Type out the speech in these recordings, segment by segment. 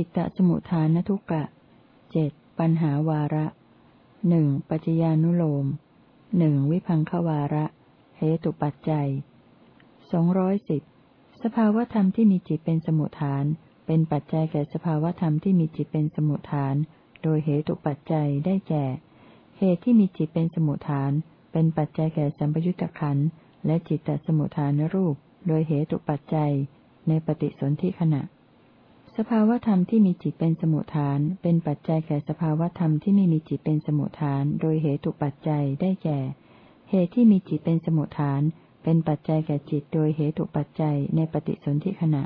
หกสิบจิตตสมุทฐานทุกะเจ็ดปัญหาวาระหนึ่งปัจจญานุโลมหนึ่งวิพังควาระ เหตุปัจจัยสองร้อยสิบสภาวธรรมที่มีจิตเป็นสมุทฐาน เป็นปัจจัยแก่สภาวธรรมที่มีจิตเป็นสมุทฐาน โดยเหตุปัจจัยได้แก่ เหตุที่มีจิตเป็นสมุทฐาน เป็นปัจจัยแก่สัมปยุตตะขันและจิตตสมุทฐานรูป โดยเหตุปัจจัย ในปฏิสนธิขณะ สภาวธรรมที่มีจิตเป็นสมุทฐาน เป็นปัจจัยแก่สภาวธรรมที่ไม่มีจิตเป็นสมุทฐาน โดยเหตุปัจจัยได้แก่ เหตุที่มีจิตเป็นสมุทฐาน เป็นปัจจัยแก่จิต โดยเหตุปัจจัยในปฏิสนธิขณะ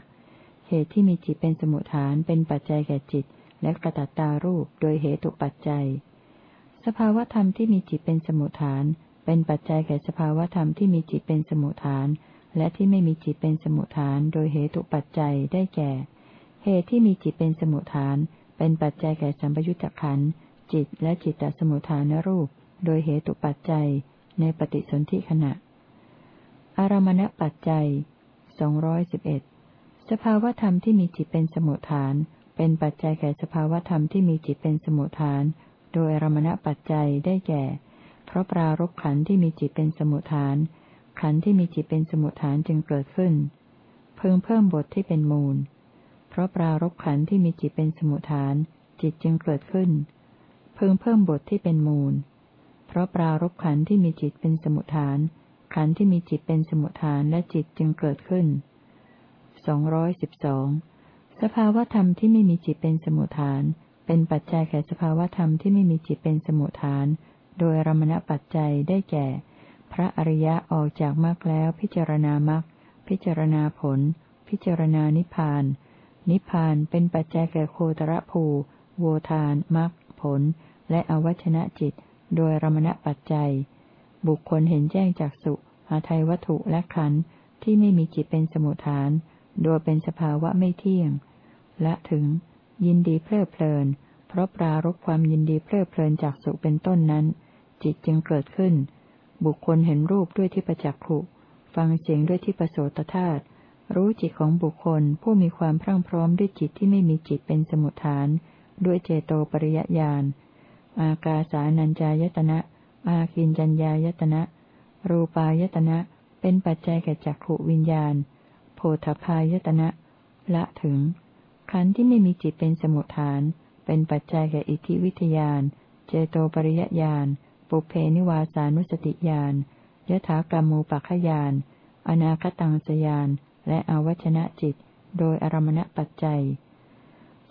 เหตุที่มีจิตเป็นสมุทฐาน เป็นปัจจัยแก่จิต และกระตัตตารูปโดยเหตุปัจจัย สภาวธรรมที่มีจิตเป็นสมุทฐาน เป็นปัจจัยแก่สภาวธรรมที่มีจิตเป็นสมุทฐาน และที่ไม่มีจิตเป็นสมุทฐาน โดยเหตุปัจจัยได้แก่ เหตุที่มีจิตเป็นสมุทฐาน เป็นปัจจัยแก่สัมปยุตตะขันจิตและจิตตสมุทฐานรูป โดยเหตุปัจจัยในปฏิสนธิขณะ อารมณปัจจัยสองร้อยสิบเอ็ดสภาวธรรมที่มีจิตเป็นสมุทฐาน เป็นปัจจัยแก่สภาวธรรมที่มีจิตเป็นสมุทฐาน โดยอารมณปัจจัยได้แก่ เพราะปรารบขันที่มีจิตเป็นสมุทฐาน ขันที่มีจิตเป็นสมุทฐานจึงเกิดขึ้น เพิ่งเพิ่มบทที่เป็นมูล เพราะปรารบขันที่มีจิตเป็นสมุทฐาน จิตจึงเกิดขึ้นพิ่งเพิ่มบทที่เป็นมูล เพราะปรารบขันที่มีจิตเป็นสมุทฐาน ขันธ์ที่มีจิตเป็นสมุทฐานและจิตจึงเกิดขึ้นสองร้อยสิบสองสภาวธรรมที่ไม่มีจิตเป็นสมุทฐาน เป็นปัจจัยแก่สภาวธรรมที่ไม่มีจิตเป็นสมุทฐาน โดยรมณปัจจัยได้แก่ พระอริยะออกจากมรรคแล้วพิจารณามรรคพิจารณาผล พิจารณานิพพาน นิพพานเป็นปัจจัยแก่โคตรภูโวทานมรรคผล และอวัชนะจิต โดยรมณปัจจัย บุคคลเห็นแจ้งจากสุอาทัยวัตถุและขันธ์ที่ไม่มีจิตเป็นสมุทฐาน โดยเป็นสภาวะไม่เที่ยง และถึง ยินดีเพลิดเพลิน เพราะปรารบความยินดีเพลิดเพลินจากสุเป็นต้นนั้น จิตจึงเกิดขึ้น บุคคลเห็นรูปด้วยที่ประจักขุ ฟังเสียงด้วยที่ประโสตธาตุ รู้จิตของบุคคลผู้มีความพรั่งพร้อมด้วยจิตที่ไม่มีจิตเป็นสมุทฐาน ด้วยเจโตปริยญาณ อากาสานัญจายตนะ อากินจัญญายตนะ รูปายตนะ เป็นปัจจัยแก่จักขวิญญาณ โพธพายตนะ ละถึง ขันธ์ที่ไม่มีจิตเป็นสมุทฐาน เป็นปัจจัยแก่อิทธิวิทยาน เจโตปริยญาณ ปุเพนิวาสานุสติญาณยถากรรมูปัคยาน อนาคตังสยาน และอวัชนะจิต โดยอารมณปัจจัย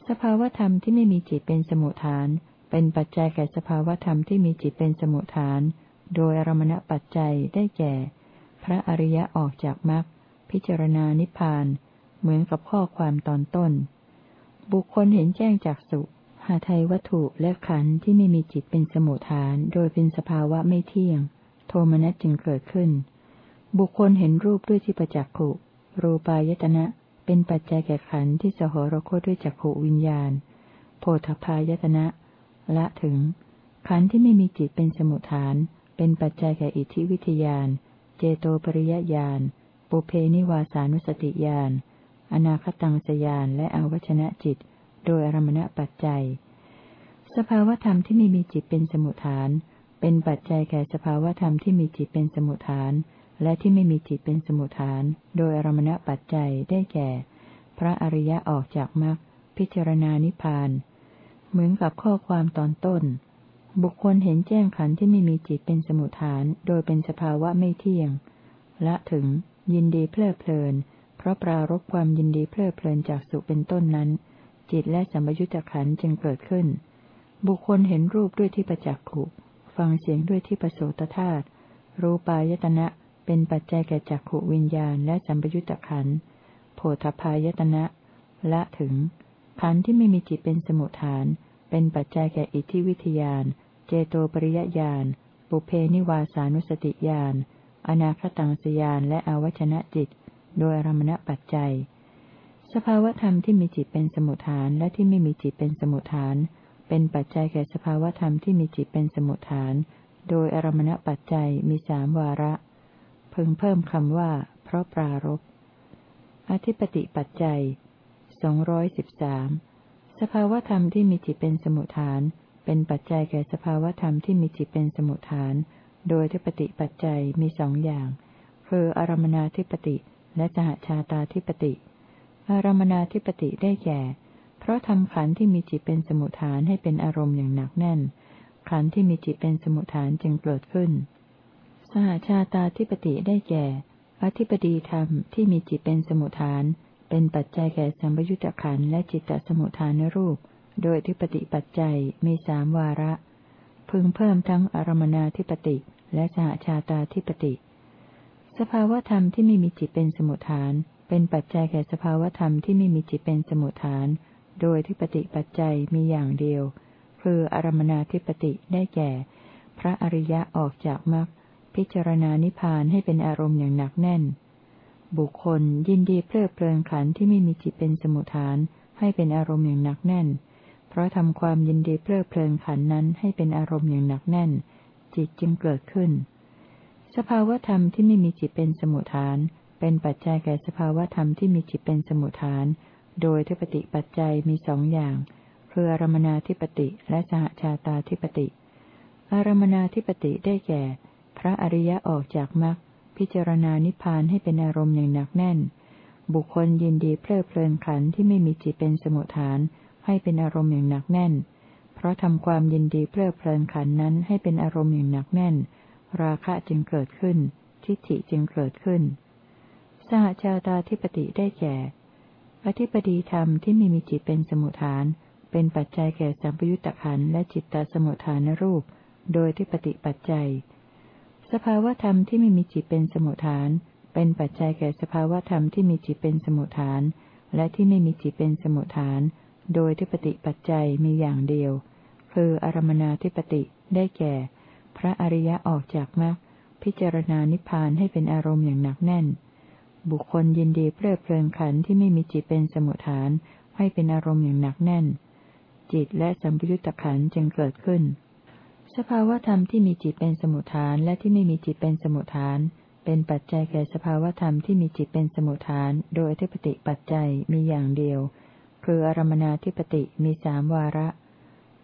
สภาวธรรมที่ไม่มีจิตเป็นสมุทฐาน เป็นปัจจัยแก่สภาวธรรมที่มีจิตเป็นสมุทฐาน โดยอารมณปัจจัยได้แก่ พระอริยะออกจากมรรคพิจารณานิพพาน เหมือนกับข้อความตอนต้น บุคคลเห็นแจ้งจากสุหาไทยวัตถุและขันธ์ที่ไม่มีจิตเป็นสมุทฐาน โดยเป็นสภาวะไม่เที่ยง โทมนัสจึงเกิดขึ้น บุคคลเห็นรูปด้วยที่ประจักขุ รูปายตนะ เป็นปัจจัยแก่ขันธ์ที่สหรคตด้วยจักขวิญญาณ โพธพายตนะ ละถึง ขันธ์ที่ไม่มีจิตเป็นสมุทฐาน เป็นปัจจัยแก่อิทธิวิทยาน เจโตปริยญาณ ปุเพนิวาสานุสติญาณ อนาคตังสยานและอวชนะจิต โดยอารมณปัจจัย สภาวธรรมที่ไม่มีจิตเป็นสมุทฐาน เป็นปัจจัยแก่สภาวธรรมที่มีจิตเป็นสมุทฐาน และที่ไม่มีจิตเป็นสมุทฐาน โดยอรมณปัจจัยได้แก่ พระอริยะออกจากมรรคพิจารณานิพาน เหมือนกับข้อความตอนต้น บุคคลเห็นแจ้งขันที่ไม่มีจิตเป็นสมุทฐาน โดยเป็นสภาวะไม่เที่ยง และถึงยินดีเพลิดเพลิน เพราะปรารบความยินดีเพลิดเพลินจากสุเป็นต้นนั้น จิตและสัมยุญตขันจึงเกิดขึ้น บุคคลเห็นรูปด้วยที่ประจักษ์ขุ ฟังเสียงด้วยที่ประโสตธาตุรูปายตนะ เป็นปัจจัยแก่จักขวิญญาณและสัมปยุตตะขันโพธพายตนะ ละถึง ขันธ์ที่ไม่มีจิตเป็นสมุทฐาน เป็นปัจจัยแก่อิทธิวิทยาน เจโตปริยญาณ ปุเพนิวาสานุสติญาณ อนาคตังสยานและอวัชนะจิต โดยอรมณปัจจัย สภาวธรรมที่มีจิตเป็นสมุทฐานและที่ไม่มีจิตเป็นสมุทฐาน เป็นปัจจัยแก่สภาวธรรมที่มีจิตเป็นสมุทฐาน โดยอารมณปัจจัยมีสามวาระ พึงเพิ่มคำว่า เพราะปรารบอธิปติปัจจัยสองร้อยสิบสามสภาวธรรมที่มีจิตเป็นสมุทฐาน เป็นปัจจัยแก่สภาวธรรมที่มีจิตเป็นสมุทฐาน โดยทิปติปัจจัยมีสองอย่าง คืออารมนาธิปติและสหชาตาธิปติ อารมนาธิปติได้แก่ เพราะทำขันธ์ที่มีจิตเป็นสมุทฐานให้เป็นอารมณ์อย่างหนักแน่น ขันธ์ที่มีจิตเป็นสมุทฐานจึงเกิดขึ้น สหชาตาธิปติได้แก่ อธิปดีธรรมที่มีจิตเป็นสมุทฐาน เป็นปัจจัยแก่สัมปยุตตะขันและจิตตสมุทฐานรูป โดยทิปติปัจจัยมีสามวาระ พึงเพิ่มทั้งอารมนาธิปติและสหชาตาธิปติ สภาวธรรมที่ไม่มีจิตเป็นสมุทฐาน เป็นปัจจัยแก่สภาวธรรมที่ไม่มีจิตเป็นสมุทฐาน โดยที่ปฏิปัจจัยมีอย่างเดียว คืออารมนาธิปติได้แก่ พระอริยะออกจากมรรค พิจารณานิพานให้เป็นอารมณ์อย่างหนักแน่น บุคคลยินดีเพลิดเพลินขันที่ไม่มีจิตเป็นสมุทฐาน ให้เป็นอารมณ์อย่างหนักแน่น เพราะทำความยินดีเพลิดเพลินขันนั้นให้เป็นอารมณ์อย่างหนักแน่น จิตจึงเกิดขึ้น สภาวธรรมที่ไม่มีจิตเป็นสมุทฐาน เป็นปัจจัยแก่สภาวธรรมที่มีจิตเป็นสมุทฐาน โดยทิปติปัจจัยมีสองอย่างคืออารมนาธิปติและสหชาตาธิปติ อารมนาธิปติได้แก่ ระอริยะออกจากมรรคพิจารณานิพพานให้เป็นอารมณ์อย่างหนักแน่น บุคคลยินดีเพลิดเพลินขันที่ไม่มีจิตเป็นสมุทฐาน ให้เป็นอารมณ์อย่างหนักแน่น เพราะทำความยินดีเพลิดเพลินขันนั้นให้เป็นอารมณ์อย่างหนักแน่น ราคะจึงเกิดขึ้น ทิฏฐิจึงเกิดขึ้น สหชาตาธิปติได้แก่ อธิปดีธรรมที่ไม่มีจิตเป็นสมุทฐาน เป็นปัจจัยแก่สัมปยุตตะขันและจิตตสมุทฐานรูป โดยที่ปฏิปัจจัย สภาวธรรมที่ไม่มีจิตเป็นสมุทฐาน เป็นปัจจัยแก่สภาวธรรมที่มีจิตเป็นสมุทฐาน และที่ไม่มีจิตเป็นสมุทฐาน โดยที่ปฏิปัจจัยมีอย่างเดียว คืออารมนาธิปติได้แก่ พระอริยะออกจากมรรคพิจารณานิพพานให้เป็นอารมณ์อย่างหนักแน่น บุคคลยินดีเพลิดเพลินขันที่ไม่มีจิตเป็นสมุทฐาน ให้เป็นอารมณ์อย่างหนักแน่น จิตและสัมปยุตตะขันจึงเกิดขึ้น สภาวธรรมที่มีจิตเป็นสมุทฐานและที่ไม่มีจิตเป็นสมุทฐาน เป็นปัจจัยแก่สภาวธรรมที่มีจิตเป็นสมุทฐาน โดยทิปติปัจจัยมีอย่างเดียว คืออารมนาธิปติมีสามวาระ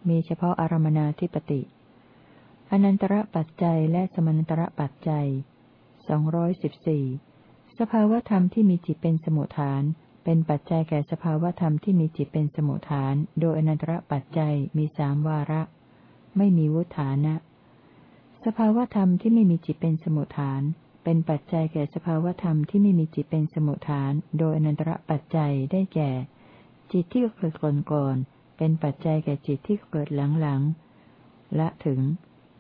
มีเฉพาะอารมนาธิปติอนันตระปัจจัยและสมนันตระปัจจัยสองร้อยสิบสี่สภาวธรรมที่มีจิตเป็นสมุทฐาน เป็นปัจจัยแก่สภาวธรรมที่มีจิตเป็นสมุทฐาน โดยอนันตระปัจจัยมีสามวาระ ไม่มีวุฒานะ สภาวธรรมที่ไม่มีจิตเป็นสมุทฐาน เป็นปัจจัยแก่สภาวธรรมที่ไม่มีจิตเป็นสมุทฐาน โดยอนันตระปัจจัยได้แก่ จิตที่เกิดก่อนก่อนเป็นปัจจัยแก่จิตที่เกิดหลังหลังละถึง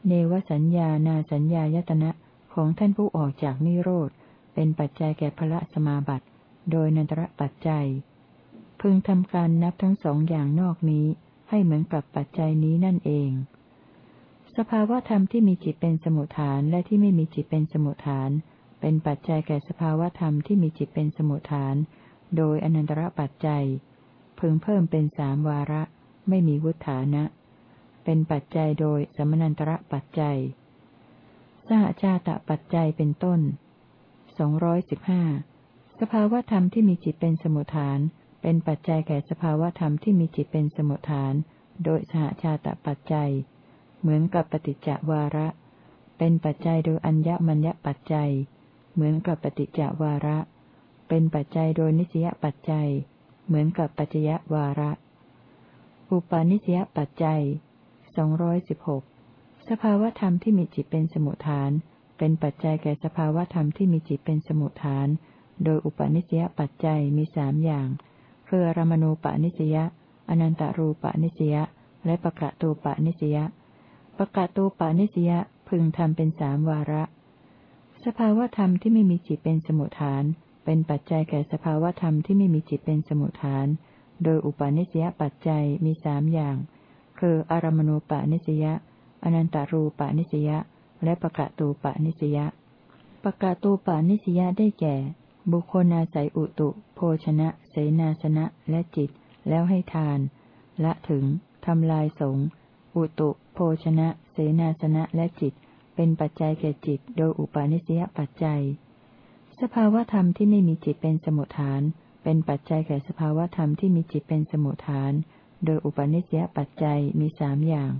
เนวสัญญานาสัญญายตนะของท่านผู้ออกจากนิโรธเป็นปัจจัยแก่พระสมาบัติ โดยนันตระปัจจัย พึงทำการนับทั้งสองอย่างนอกนี้ให้เหมือนกับปัจจัยนี้นั่นเอง สภาวธรรมที่มีจิตเป็นสมุทฐานและที่ไม่มีจิตเป็นสมุทฐาน เป็นปัจจัยแก่สภาวธรรมที่มีจิตเป็นสมุทฐาน โดยอนันตระปัจจัย พึงเพิ่มเป็นสามวาระ ไม่มีวุฒานะ เป็นปัจจัยโดยสมนันตระปัจจัยสหชาตะปัจจัยเป็นต้นสองร้อยสิบห้าสภาวธรรมที่มีจิตเป็นสมุทฐาน เป็นปัจจัยแก่สภาวธรรมที่มีจิตเป็นสมุทฐาน โดยสหชาตะปัจจัย เหมือนกับปฏิจจวาระ เป็นปัจจัยโดยอัญญมัญญปัจจัย เหมือนกับปฏิจจวาระ เป็นปัจจัยโดยนิสยปัจจัย เหมือนกับปัจจยวาระ อุปาณิสยปัจจัยสองร้อยสิบหกสภาวธรรมที่มีจิตเป็นสมุทฐาน เป็นปัจจัยแก่สภาวธรรมที่มีจิตเป็นสมุทฐาน โดยอุปนิสยปัจจัยมีสามอย่าง คือรมณูปนิสยาอนันตารูปนิสยาและปะกะตูปนิสยา ปะกะตูปานิสยาพึงทำเป็นสามวาระ สภาวธรรมที่ไม่มีจิตเป็นสมุทฐาน เป็นปัจจัยแก่สภาวธรรมที่ไม่มีจิตเป็นสมุทฐาน โดยอุปนิสยปัจจัยมีสามอย่าง คืออารมณูปานิสยาอนันตารูปานิสยาและปะกะตูปานิสยาปะกะตูปานิสยาได้แก่ บุคคลอาศัยอุตุ โภชนะ เสนาสนะและจิต แล้วให้ทาน ละถึงทำลายสง อุตุ โภชนะ เสนาสนะและจิต เป็นปัจจัยแก่จิต โดยอุปาณิสยปัจจัย สภาวธรรมที่ไม่มีจิตเป็นสมุทฐาน เป็นปัจจัยแก่สภาวธรรมที่มีจิตเป็นสมุทฐาน โดยอุปนิสยปัจจัยมีสามอย่าง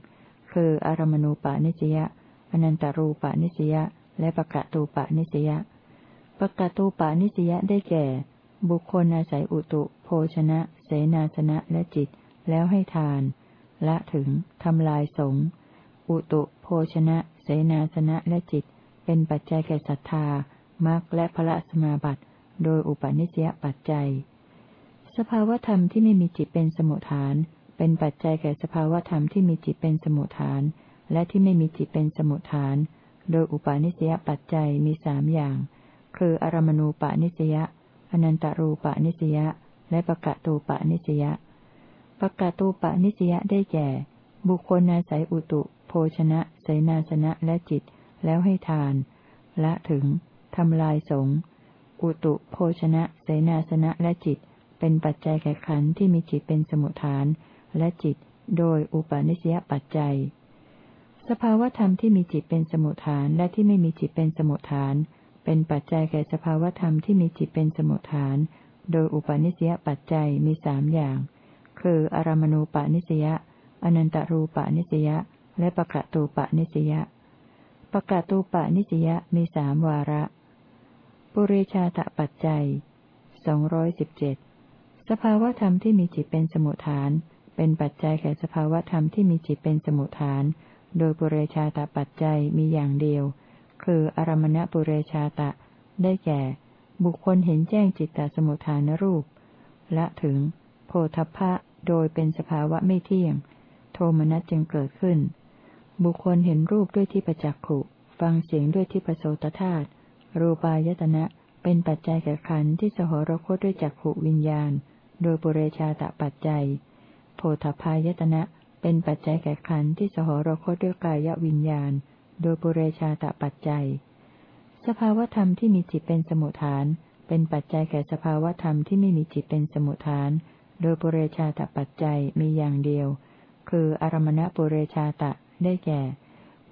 คืออารมณูปานิสยาอนันตรูปานิสยาและปะกะตูปานิสยาปะกะตูปานิสยาได้แก่ บุคคลอาศัยอุตุ โภชนะ เสนาสนะและจิต แล้วให้ทาน ละถึงทำลายสงอุตุโภชนะ เสนาสนะและจิต เป็นปัจจัยแก่ศรัทธามรรคและพระสมาบัติ โดยอุปนิสยปัจจัย สภาวธรรมที่ไม่มีจิตเป็นสมุทฐาน เป็นปัจจัยแก่สภาวธรรมที่มีจิตเป็นสมุทฐาน และที่ไม่มีจิตเป็นสมุทฐาน โดยอุปาณิสยปัจจัยมีสามอย่าง คืออารมณูปนิสยาอนันตรูปนิสยาและปะกะตูปนิสยา ปะกะตูปนิสยาได้แก่ บุคคลอาศัยอุตุ โภชนะเสนาสนะและจิต แล้วให้ทาน ละถึงทำลายสงอุตุ โภชนะเสนาสนะและจิต เป็นปัจจัยแก่ขันธ์ที่มีจิตเป็นสมุทฐาน และจิต โดยอุปาณิสยปัจจัย สภาวธรรมที่มีจิตเป็นสมุทฐานและที่ไม่มีจิตเป็นสมุทฐาน เป็นปัจจัยแก่สภาวธรรมที่มีจิตเป็นสมุทฐาน โดยอุปาณิสยปัจจัยมีสามอย่าง คืออารมณูปนิสยาอนันตรูปนิสยาและปะกะตูปนิสยาปะกะตูปนิสยามีสามวาระ ปุเรชาตปัจจัยสองร้อยสิบเจ็ดสภาวธรรมที่มีจิตเป็นสมุทฐาน เป็นปัจจัยแก่สภาวธรรมที่มีจิตเป็นสมุทฐาน โดยปุเรชาตปัจจัยมีอย่างเดียว คืออารมณปุเรชาตะ ได้แก่ บุคคลเห็นแจ้งจิตตสมุทฐานรูป และถึง โพธพะ โดยเป็นสภาวะไม่เที่ยง โทมนัสจึงเกิดขึ้น บุคคลเห็นรูปด้วยที่ประจักขุ ฟังเสียงด้วยที่ประโสตธาตุ รูปายตนะ เป็นปัจจัยแก่ขันธ์ที่สหรคตด้วยจักขวิญญาณ โดยปุเรชาตปัจจัย โพธพายตนะ เป็นปัจจัยแก่ขันธ์ที่สหรคตด้วยกายวิญญาณ โดยปุเรชาตปัจจัย สภาวธรรมที่มีจิตเป็นสมุทฐาน เป็นปัจจัยแก่สภาวธรรมที่ไม่มีจิตเป็นสมุทฐาน โดยปุเรชาตปัจจัยมีอย่างเดียว คืออารมณปุเรชาตะได้แก่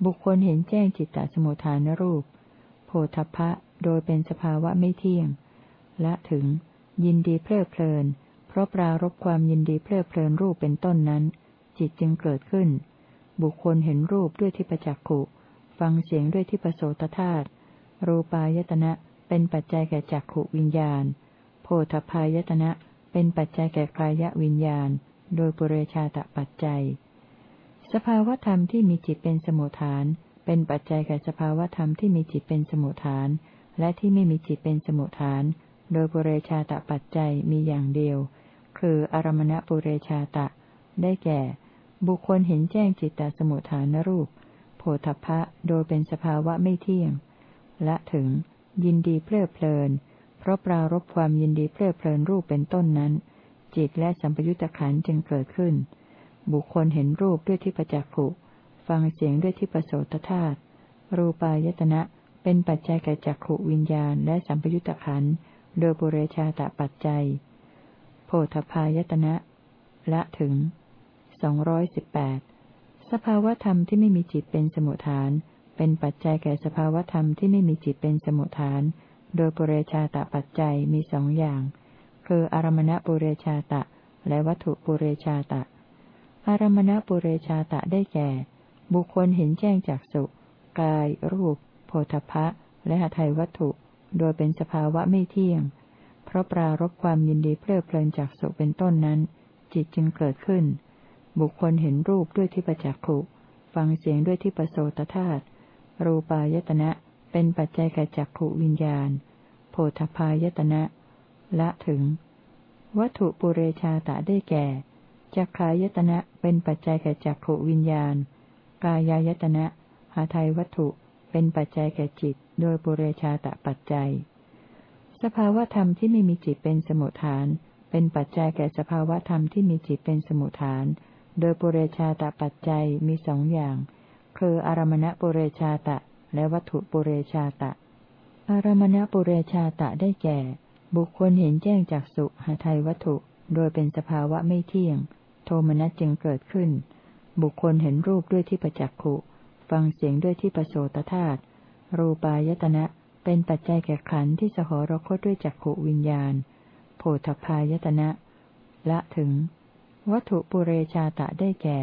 บุคคลเห็นแจ้งจิตตสมุทฐานรูป โพธพะโดยเป็นสภาวะไม่เที่ยง และถึง ยินดีเพลิดเพลิน เพราะปรารบความยินดีเพลิดเพลินรูปเป็นต้นนั้น จิตจึงเกิดขึ้น บุคคลเห็นรูปด้วยที่ประจักขุฟังเสียงด้วยที่ประโสตธาตุรูปายตนะเป็นปัจจัยแก่จักขุวิญญาณ โพธพายตนะ เป็นปัจจัยแก่กายวิญญาณ โดยปุเรชาตปัจจัย สภาวธรรมที่มีจิตเป็นสมุทฐาน เป็นปัจจัยแก่สภาวธรรมที่มีจิตเป็นสมุทฐาน และที่ไม่มีจิตเป็นสมุทฐาน โดยปุเรชาตะปัจจัยมีอย่างเดียว คืออารมณปุเรชาตะ ได้แก่ บุคคลเห็นแจ้งจิตตสมุทฐานรูป โพธพะโดยเป็นสภาวะไม่เที่ยง และถึง ยินดีเพลิดเพลิน ราะปรารบความยินดีเพลิดเพลินรูปเป็นต้นนั้น จิตและสัมปยุตตะขันจึงเกิดขึ้น บุคคลเห็นรูปด้วยที่ประจักขุฟังเสียงด้วยที่ประโสตธาตุรูปายตนะเป็นปัจจัยแก่จักขวิญญาณและสัมปยุตตะขันโดยบุเรชาตะปัจจัย โพธพายตนะ ละถึงสองร้อยสิบแปดสภาวธรรมที่ไม่มีจิตเป็นสมุทฐาน เป็นปัจจัยแก่สภาวธรรมที่ไม่มีจิตเป็นสมุทฐาน โดยปุเรชาตะปัจจัยมีสองอย่าง คืออารมณปุเรชาตะ และวัตถุปุเรชาตะ อารมณปุเรชาตะได้แก่ บุคคลเห็นแจ้งจากสุกาย รูป โพธพะ และหทัยวัตถุ โดยเป็นสภาวะไม่เที่ยง เพราะปรารบความยินดีเพลิดเพลินจากสุเป็นต้นนั้น จิตจึงเกิดขึ้น บุคคลเห็นรูปด้วยที่ประจักขุ ฟังเสียงด้วยที่ประโสตธาตุรูปายตนะ เป็นปัจจัยแก่จักขวิญญาณ โพธพายตนะ ละถึง วัตถุปุเรชาตะได้แก่จักขายตนะเป็นปัจจัยแก่จักขวิญญาณ กายายตนะ หาไทยวัตถุเป็นปัจจัยแก่จิต โดยปุเรชาตะปัจจัย สภาวธรรมที่ไม่มีจิตเป็นสมุทฐาน เป็นปัจจัยแก่สภาวธรรมที่มีจิตเป็นสมุทฐาน โดยปุเรชาตะปัจจัยมีสองอย่าง คืออารมณปุเรชาตะ และวัตถุปุเรชาตะ อารมณปุเรชาตะได้แก่ บุคคลเห็นแจ้งจากสุหาไทยวัตถุ โดยเป็นสภาวะไม่เที่ยง โทมนัสจึงเกิดขึ้น บุคคลเห็นรูปด้วยที่ประจักขุ ฟังเสียงด้วยที่ประโสตธาตุ รูปายตนะ เป็นปัจจัยแก่ขันที่สหรคตด้วยจักขุวิญญาณ โพโพธพายตนะ ละถึง วัตถุปุเรชาตะได้แก่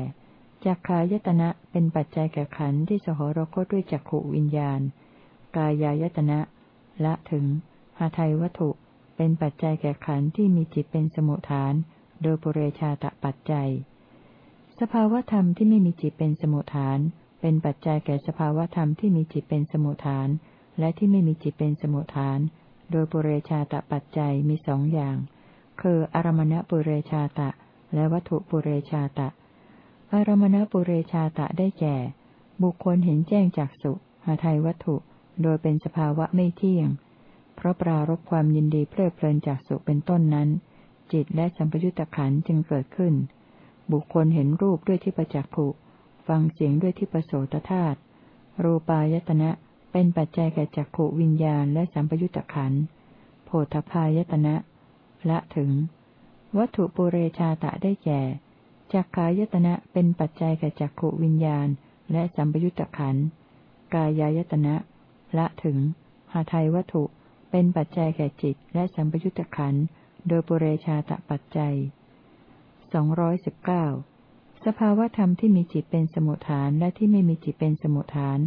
จักขายตนะเป็นปัจจัยแก่ขันธ์ที่สหรคตด้วยจักขวิญญาณ กายายตนะละถึงหาไทยวัตถุเป็นปัจจัยแก่ขันธ์ที่มีจิตเป็นสมุทฐาน โดยปุเรชาตะปัจจัย สภาวธรรมที่ไม่มีจิตเป็นสมุทฐาน เป็นปัจจัยแก่สภาวธรรมที่มีจิตเป็นสมุทฐาน และที่ไม่มีจิตเป็นสมุทฐาน โดยปุเรชาตะปัจจัยมีสองอย่าง คืออารมณปุเรชาตะ และวัตถุปุเรชาตะ อารมณปุเรชาตะได้แก่ บุคคลเห็นแจ้งจากสุหาไทยวัตถุ โดยเป็นสภาวะไม่เที่ยง เพราะปรารบความยินดีเพลิดเพลินจากสุเป็นต้นนั้น จิตและสัมปยุตตะขันจึงเกิดขึ้น บุคคลเห็นรูปด้วยที่ประจักขุฟังเสียงด้วยที่ประโสตธาตุรูปายตนะเป็นปัจจัยแก่จักขุวิญญาณและสัมปยุตตะขันโพธพายตนะ ละถึง วัตถุปุเรชาตะได้แก่ จักขายตนะเป็นปัจจัยแก่จักขวิญญาณ และสัมปยุตตะขันกายายตนะ ละถึง หาไทยวัตถุ เป็นปัจจัยแก่จิต และสัมปยุตตะขันโดยปุเรชาตะปัจจัยสองร้อยสิบเก้าสภาวธรรมที่มีจิตเป็นสมุทฐานและที่ไม่มีจิตเป็นสมุทฐาน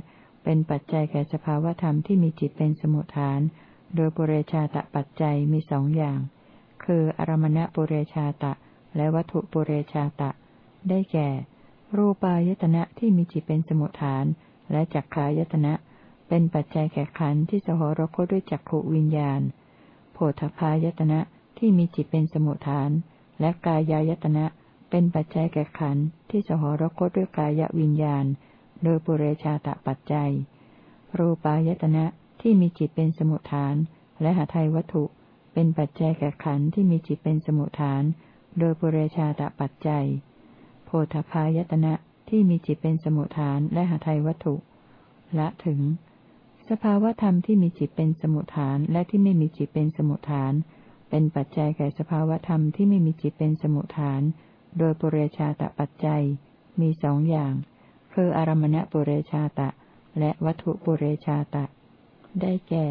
เป็นปัจจัยแก่สภาวธรรมที่มีจิตเป็นสมุทฐาน โดยปุเรชาตะปัจจัยมีสองอย่าง คืออารมณปุเรชาตะ และวัตถุปุเรชาตะ ได้แก่ รูปายตนะที่มีจิตเป็นสมุทฐาน และจักขายตนะ เป็นปัจจัยแก่ขันธ์ที่สหรคตด้วยจักขวิญญาณ โพธพายตนะที่มีจิตเป็นสมุทฐาน และกายายตนะ เป็นปัจจัยแก่ขันธ์ที่สหรคตด้วยกายวิญญาณ โดยปุเรชาตะปัจจัย รูปายตนะที่มีจิตเป็นสมุทฐาน และหาไทยวัตถุ เป็นปัจจัยแก่ขันธ์ที่มีจิตเป็นสมุทฐาน โดยปุเรชาตะปัจจัย โพธพายตนะที่มีจิตเป็นสมุทฐานและหาไทยวัตถุ ละถึง สภาวธรรมที่มีจิตเป็นสมุทฐานและที่ไม่มีจิตเป็นสมุทฐาน เป็นปัจจัยแก่สภาวธรรมที่ไม่มีจิตเป็นสมุทฐาน โดยปุเรชาตปัจจัย มีสองอย่าง คืออารมณปุเรชาตะ และวัตถุปุเรชาตะ ได้แก่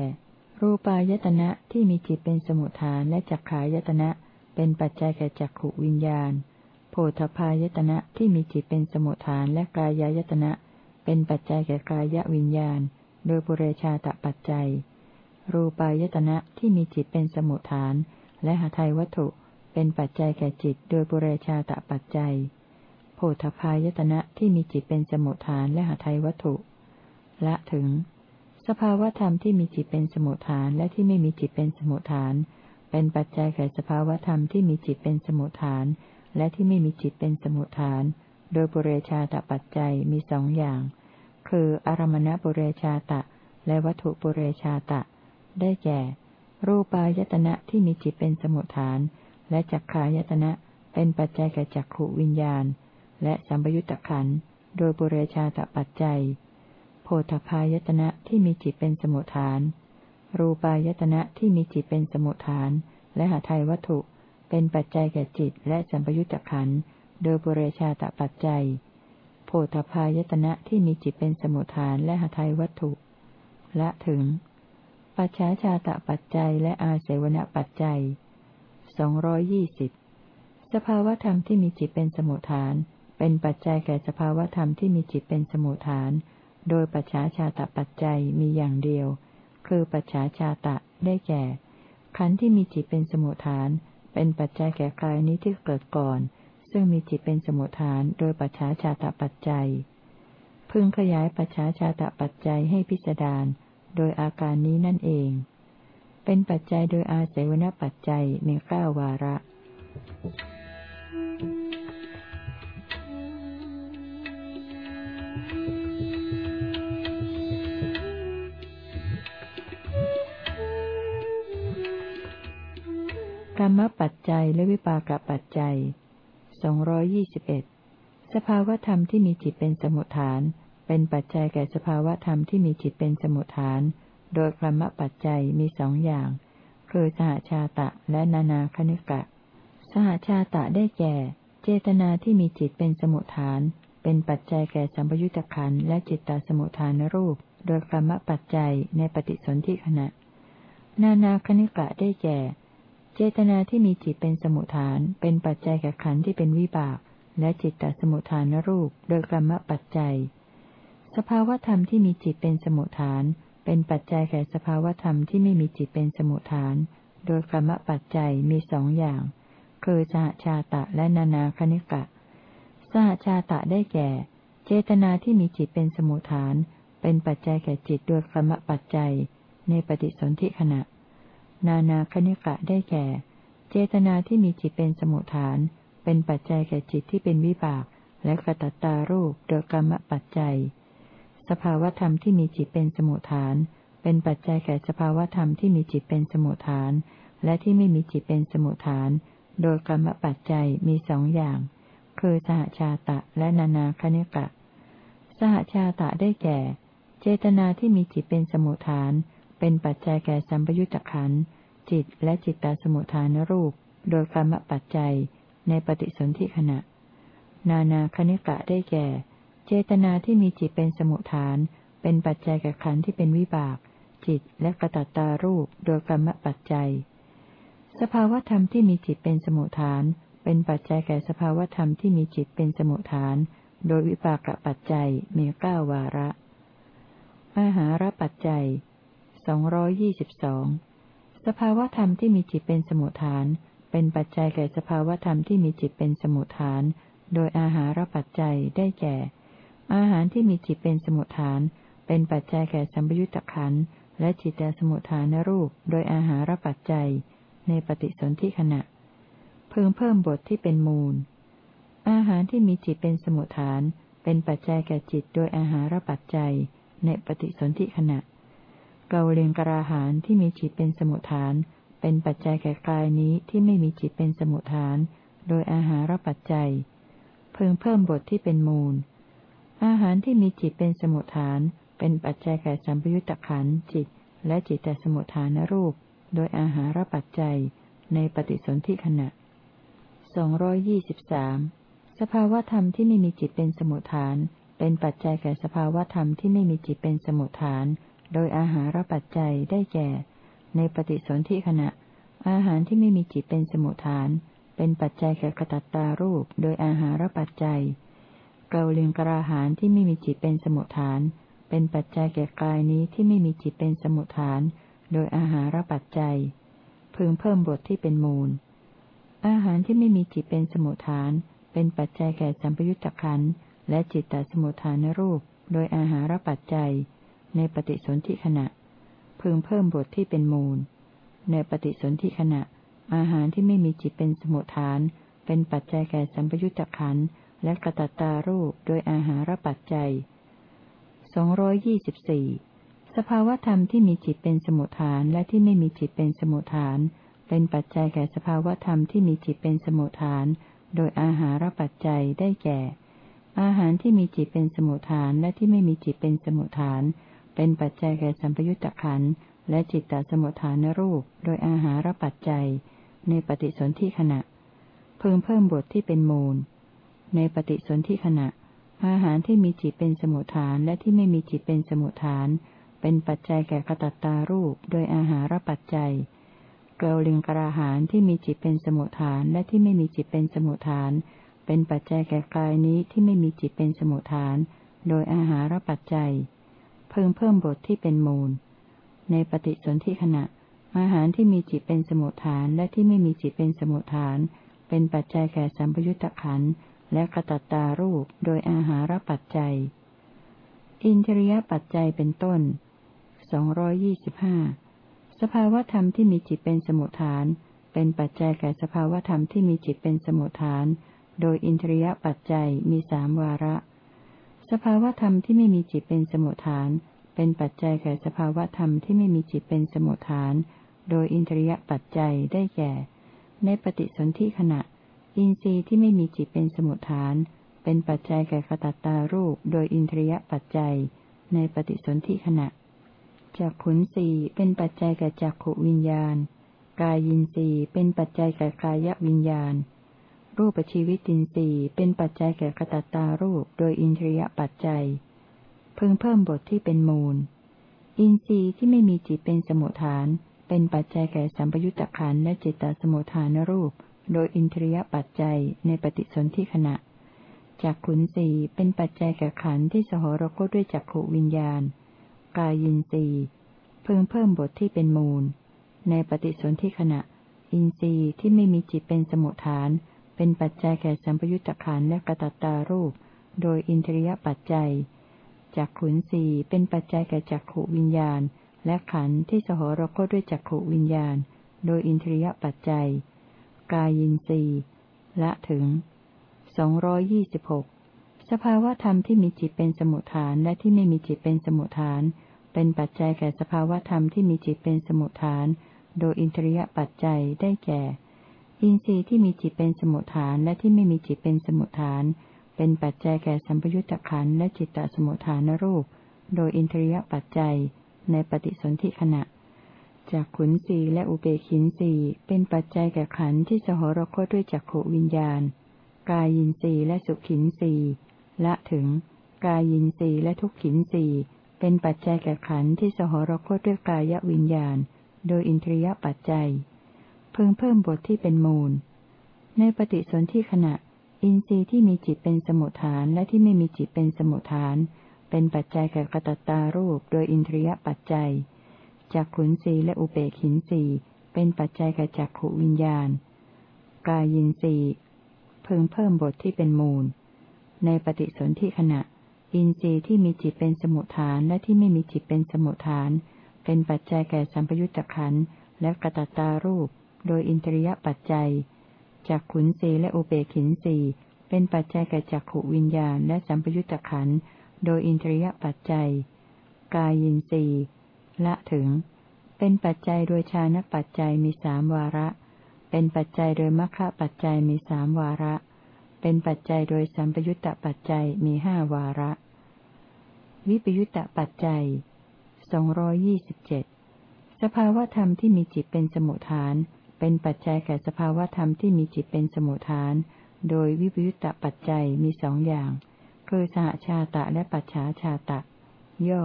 รูปายตนะที่มีจิตเป็นสมุทฐานและจักขายตนะ เป็นปัจจัยแก่จักขวิญญาณ โพธพายตนะที่มีจิตเป็นสมุทฐานและกายายตนะ เป็นปัจจัยแก่กายวิญญาณ โดยปุเรชาตปัจจัย รูปายตนะที่มีจิตเป็นสมุทฐาน และหาไทยวัตถุ เป็นปัจจัยแก่จิต โดยปุเรชาตปัจจัย โพธพายตนะที่มีจิตเป็นสมุทฐานและหาไทยวัตถุ ละถึง สภาวธรรมที่มีจิตเป็นสมุทฐานและที่ไม่มีจิตเป็นสมุทฐาน เป็นปัจจัยแก่สภาวธรรมที่มีจิตเป็นสมุทฐาน และที่ไม่มีจิตเป็นสมุทฐาน โดยปุเรชาตปัจจัยมีสองอย่าง คืออารมณปุเรชาตะ และวัตถุปุเรชาตะ ได้แก่ รูปายตนะที่มีจิตเป็นสมุทฐาน และจักขายตนะเป็นปัจจัยแก่จักขวิญญาณ และสัมปยุตตะขันโดยปุเรชาตปัจจัย โพธพายตนะที่มีจิตเป็นสมุทฐาน รูปายตนะที่มีจิตเป็นสมุทฐาน และหาไทยวัตถุ เป็นปัจจัยแก่จิตและสัมปยุตตะขัน โดยปุเรชาตปัจจัย โพธพายตนะที่มีจิตเป็นสมุทฐานและหาไทยวัตถุ และถึง ปัจฉาชาตปัจจัยและอาเสวนปัจจัยสองร้อยยี่สิบสภาวธรรมที่มีจิตเป็นสมุทฐาน เป็นปัจจัยแก่สภาวธรรมที่มีจิตเป็นสมุทฐาน โดยปัจฉาชาตปัจจัยมีอย่างเดียว คือปัจฉาชาตะได้แก่ ขันธ์ที่มีจิตเป็นสมุทฐาน เป็นปัจจัยแก่กายนี้ที่เกิดก่อน ซึ่งมีจิตเป็นสมุทฐาน โดยปัจฉาชาตะปัจจัย พึงขยายปัจฉาชาตะปัจจัยให้พิจารณาโดยอาการนี้นั่นเอง เป็นปัจจัยโดยอาศัยวณปัจจัยมีเก้าวาระกร มปัจจัยและวิปากปัจจัยสองร้อยี่สิบเอ็ดสภาวธรรมที่มีจิตเป็นสมุทฐาน เป็นปัจจัยแก่สภาวธรรมที่มีจิตเป็นสมุทฐาน โดยกรรมปัจจัยมีสองอย่าง คือสหชาตะและนานาคณิกะ สหชาตะได้แก่ เจตนาที่มีจิตเป็นสมุทฐาน เป็นปัจจัยแก่สัมปยุตตะขันและจิตตสมุทฐานรูป โดยกรรมปัจจัยในปฏิสนธิขณะ นานาคณิกะได้แก่ เจตนาที่มีจิตเป็นสมุทฐาน เป็นปัจจัยแก่ขันธ์ที่เป็นวิบาก และจิตตสมุทฐานรูป โดยกรรมปัจจัย สภาวธรรมที่มีจิตเป็นสมุทฐาน เป็นปัจจัยแก่สภาวธรรมที่ไม่มีจิตเป็นสมุทฐาน โดยกรรมปัจจัยมีสองอย่าง คือสหชาตะและนานาคณิกะ สหชาตะได้แก่ เจตนาที่มีจิตเป็นสมุทฐาน เป็นปัจจัยแก่จิตโดยกรรมปัจจัย ในปฏิสนธิขณะ นานาคณิกะได้แก่ เจตนาที่มีจิตเป็นสมุทฐาน เป็นปัจจัยแก่จิตที่เป็นวิบาก และกระตัตตารูปโดยกรรมปัจจัย สภาวธรรมที่มีจิตเป็นสมุทฐาน เป็นปัจจัยแก่สภาวธรรมที่มีจิตเป็นสมุทฐาน และที่ไม่มีจิตเป็นสมุทฐาน โดยกรรมปัจจัยมีสองอย่าง คือสหชาตะและนานาคณิกะ สหชาตะได้แก่ เจตนาที่มีจิตเป็นสมุทฐาน เป็นปัจจัยแก่สัมปยุตตะขันจิตและจิตตสมุทฐานรูป โดยกรรมปัจจัยในปฏิสนธิขณะ นานาคณิกะได้แก่ เจตนาที่มีจิตเป็นสมุทฐาน เป็นปัจจัยแก่ขันที่เป็นวิบาก จิตและกระตัตตารูปโดยกรรมปัจจัย สภาวธรรมที่มีจิตเป็นสมุทฐาน เป็นปัจจัยแก่สภาวธรรมที่มีจิตเป็นสมุทฐาน โดยวิปากปัจจัยมีเก้าวาระอาหารปัจจัย สองร้อยยี่สิบสองสภาวธรรมที่มีจิตเป็นสมุทฐาน เป็นปัจจัยแก่สภาวธรรมที่มีจิตเป็นสมุทฐาน โดยอาหารปัจจัยได้แก่ อาหารที่มีจิตเป็นสมุทฐาน เป็นปัจจัยแก่สัมปยุตตะขันและจิตตสมุทฐานรูป โดยอาหารปัจจัย ในปฏิสนธิขณะ เพิ่มเพิ่มบทที่เป็นมูล อาหารที่มีจิตเป็นสมุทฐาน เป็นปัจจัยแก่จิตโดยอาหารปัจจัย ในปฏิสนธิขณะ เกาเลงกราหานที่มีจิตเป็นสมุทฐาน เป็นปัจจัยแก่กายนี้ที่ไม่มีจิตเป็นสมุทฐาน โดยอาหารปัจจัย เพิ่งเพิ่มบทที่เป็นมูล อาหารที่มีจิตเป็นสมุทฐาน เป็นปัจจัยแก่สัมปยุตตะขันจิต และจิตแต่สมุทฐานรูป โดยอาหารปัจจัย ในปฏิสนธิขณะสองร้อยยี่สิบสามสภาวธรรมที่ไม่มีจิตเป็นสมุทฐาน เป็นปัจจัยแก่สภาวธรรมที่ไม่มีจิตเป็นสมุทฐาน โดยอาหารปัจจัยได้แก่ ในปฏิสนธิขณะ อาหารที่ไม่มีจิตเป็นสมุทฐาน เป็นปัจจัยแก่กระตัตตารูป โดยอาหารปัจจัยเกาลิงกราหารที่ไม่มีจิตเป็นสมุทฐาน เป็นปัจจัยแก่กายนี้ที่ไม่มีจิตเป็นสมุทฐาน โดยอาหารปัจจัย พึงเพิ่มบทที่เป็นมูล อาหารที่ไม่มีจิตเป็นสมุทฐาน เป็นปัจจัยแก่สัมปยุตตะขันและจิตตสมุทฐานรูป โดยอาหารปัจจัย ในปฏิสนธิขณะ พึงเพิ่มบทที่เป็นมูล ในปฏิสนธิขณะ อาหารที่ไม่มีจิตเป็นสมุทฐาน เป็นปัจจัยแก่สัมปยุตตะขันและกระตัตตารูปโดยอาหารปัจจัยสองร้อยยี่สิบสี่สภาวธรรมที่มีจิตเป็นสมุทฐานและที่ไม่มีจิตเป็นสมุทฐาน เป็นปัจจัยแก่สภาวธรรมที่มีจิตเป็นสมุทฐาน โดยอาหารปัจจัยได้แก่ อาหารที่มีจิตเป็นสมุทฐานและที่ไม่มีจิตเป็นสมุทฐาน เป็นปัจจัยแก่สัมปยุตตะขันและจิตตสมุทฐานรูป โดยอาหารปัจจัย ในปฏิสนธิขณะ เพิ่มเพิ่มบทที่เป็นมูล ในปฏิสนธิขณะ อาหารที่มีจิตเป็นสมุทฐานและที่ไม่มีจิตเป็นสมุทฐาน เป็นปัจจัยแก่กตัตตารูป โดยอาหารปัจจัยเกลลิงกราหารที่มีจิตเป็นสมุทฐานและที่ไม่มีจิตเป็นสมุทฐาน เป็นปัจจัยแก่กายนี้ที่ไม่มีจิตเป็นสมุทฐาน โดยอาหารปัจจัย พิ่มเพิ่มบทที่เป็นมูล ในปฏิสนธิขณะ อาหารที่มีจิตเป็นสมุทฐานและที่ไม่มีจิตเป็นสมุทฐาน เป็นปัจจัยแก่สัมปยุตตะขันและกระตัตตารูปโดยอาหารปัจจัย อินทรียปัจจัยเป็นต้นสองรอยี่สิบห้าสภาวธรรมที่มีจิตเป็นสมุทฐาน เป็นปัจจัยแก่สภาวธรรมที่มีจิตเป็นสมุทฐาน โดยอินทรียปัจจัยมีสามวาระ สภาวธรรมที่ไม่มีจิตเป็นสมุทฐาน เป็นปัจจัยแก่สภาวธรรมที่ไม่มีจิตเป็นสมุทฐาน โดยอินทรียปัจจัยได้แก่ ในปฏิสนธิขณะ อินทรีย์ที่ไม่มีจิตเป็นสมุทฐาน เป็นปัจจัยแก่ขตัตตารูป โดยอินทรียปัจจัย ในปฏิสนธิขณะจากขุนสีเป็นปัจจัยแก่จักขวิญญาณ กายินรีเป็นปัจจัยแก่กายวิญญาณ รูปชีวิตินทรีย์เป็นปัจจัยแก่กระตัตตารูปโดยอินทรียปัจจัย พึงเพิ่มบทที่เป็นมูล อินทรีย์ที่ไม่มีจิตเป็นสมุทฐาน เป็นปัจจัยแก่สัมปยุตตะขันและจิตตสมุทฐานรูป โดยอินทรียปัจจัยในปฏิสนธิขณะจากขุนสีเป็นปัจจัยแก่ขันที่สหรคตด้วยจักขวิญญาณ กายินสีพิ่งเพิ่มบทที่เป็นมูล ในปฏิสนธิขณะ อินทรีย์ที่ไม่มีจิตเป็นสมุทฐาน เป็นปัจจัยแก่สัมปยุตตะขันและกระตัตตารูป โดยอินทรียปัจจัยจากขุนสีเป็นปัจจัยแก่จักขวิญญาณ และขันธ์ที่สหรคตด้วยจักขวิญญาณ โดยอินทรียปัจจัย กายินสีละถึงสองร้อยยี่สิบหกสภาวธรรมที่มีจิตเป็นสมุทฐานและที่ไม่มีจิตเป็นสมุทฐาน เป็นปัจจัยแก่สภาวธรรมที่มีจิตเป็นสมุทฐาน โดยอินทรียปัจจัยได้แก่ อินทรีย์ที่มีจิตเป็นสมุทฐานและที่ไม่มีจิตเป็นสมุทฐาน เป็นปัจจัยแก่สัมปยุตตะขันและจิตตสมุทฐานรูป โดยอินทรียปัจจัยในปฏิสนธิขณะจากขุนสีและอุเบกินสีเป็นปัจจัยแก่ขันที่สหรคตด้วยจักขวิญญาณ กายินสีและสุขินสีละถึง กายินสีและทุกขินสีเป็นปัจจัยแก่ขันที่สหรคตด้วยกายวิญญาณ โดยอินทรียปัจจัย พิ่งเพิ่มบทที่เป็นมูล ในปฏิสนธิขณะ อินทรีย์ที่มีจิตเป็นสมุทฐานและที่ไม่มีจิตเป็นสมุทฐาน เป็นปัจจัยแก่กตัตตารูป โดยอินทรียปัจจัยจากขุนสีและอุเบกินสีเป็นปัจจัยแก่จักขวิญญาณ กายินสีเพิ่งเพิ่มบทที่เป็นมูล ในปฏิสนธิขณะ อินทรีย์ที่มีจิตเป็นสมุทฐานและที่ไม่มีจิตเป็นสมุทฐาน เป็นปัจจัยแก่สัมปยุตตะขันและกตัตตารูป โดยอินทรียปัจจัยจากขุนสีและอุเบกินสีเป็นปัจจัยแก่จักขวิญญาณและสัมปยุตตะขันโดยอินทรียปัจจัย กายินสีละถึง เป็นปัจจัยโดยชานะปัจจัยมีสามวาระ เป็นปัจจัยโดยมัคคะปัจจัยมีสามวาระ เป็นปัจจัยโดยสัมปยุตตะปัจจัยมีห้าวาระ วิปยุตตะปัจจัยสองรอยี่สิบเจ็ดสภาวธรรมที่มีจิตเป็นสมุทฐาน เป็นปัจจัยแก่สภาวธรรมที่มีจิตเป็นสมุทฐาน โดยวิปยุตตปัจจัยมีสองอย่าง คือสหชาตะและปัจฉาชาตะ ย่อ